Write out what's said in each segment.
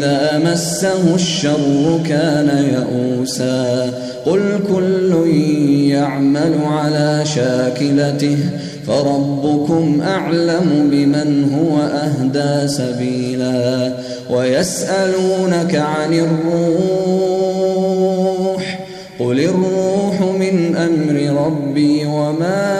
وإذا مسه الشر كان يئوسا. قل كل يعمل على شاكلته فربكم أعلم بمن هو أهدى سبيلا. ويسألونك عن الروح قل الروح من أمر ربي وما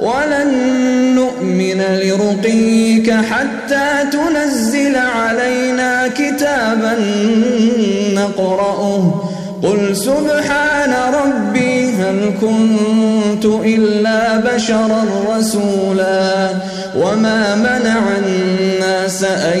ولن نؤمن لرقيك حتى تنزل علينا كتابا نقرأه. قل سبحان ربي هل كنت إلا بشرا رسولا وما منع الناس أن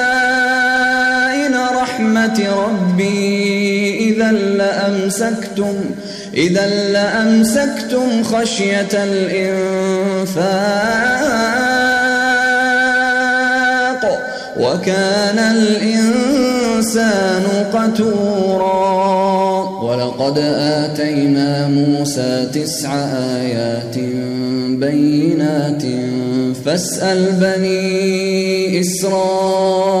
ربي. إذا لأمسكتم إذا لأمسكتم خشية الإنفاق وكان الإنسان قتورا. ولقد آتينا موسى تسع آيات بينات فاسأل بني إسرائيل.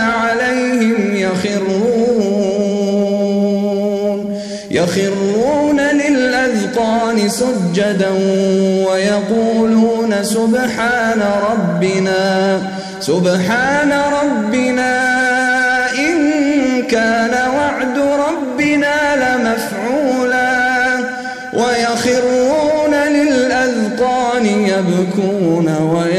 عليهم يخرون. يخرون للأذقان سجدا ويقولون سبحان ربنا سبحان ربنا إن كان وعد ربنا لمفعولا. ويخرون للأذقان يبكون ويزيدهم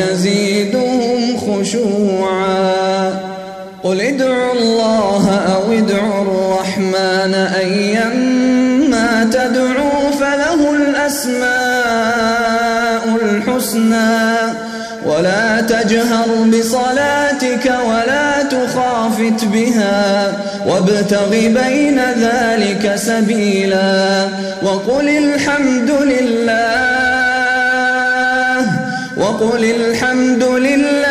الرحمن أيما تدعوا فله الأسماء الحسنى. ولا تجهر بصلاتك ولا تخافت بها وابتغ بين ذلك سبيلا. وقل الحمد لله وقل الحمد لله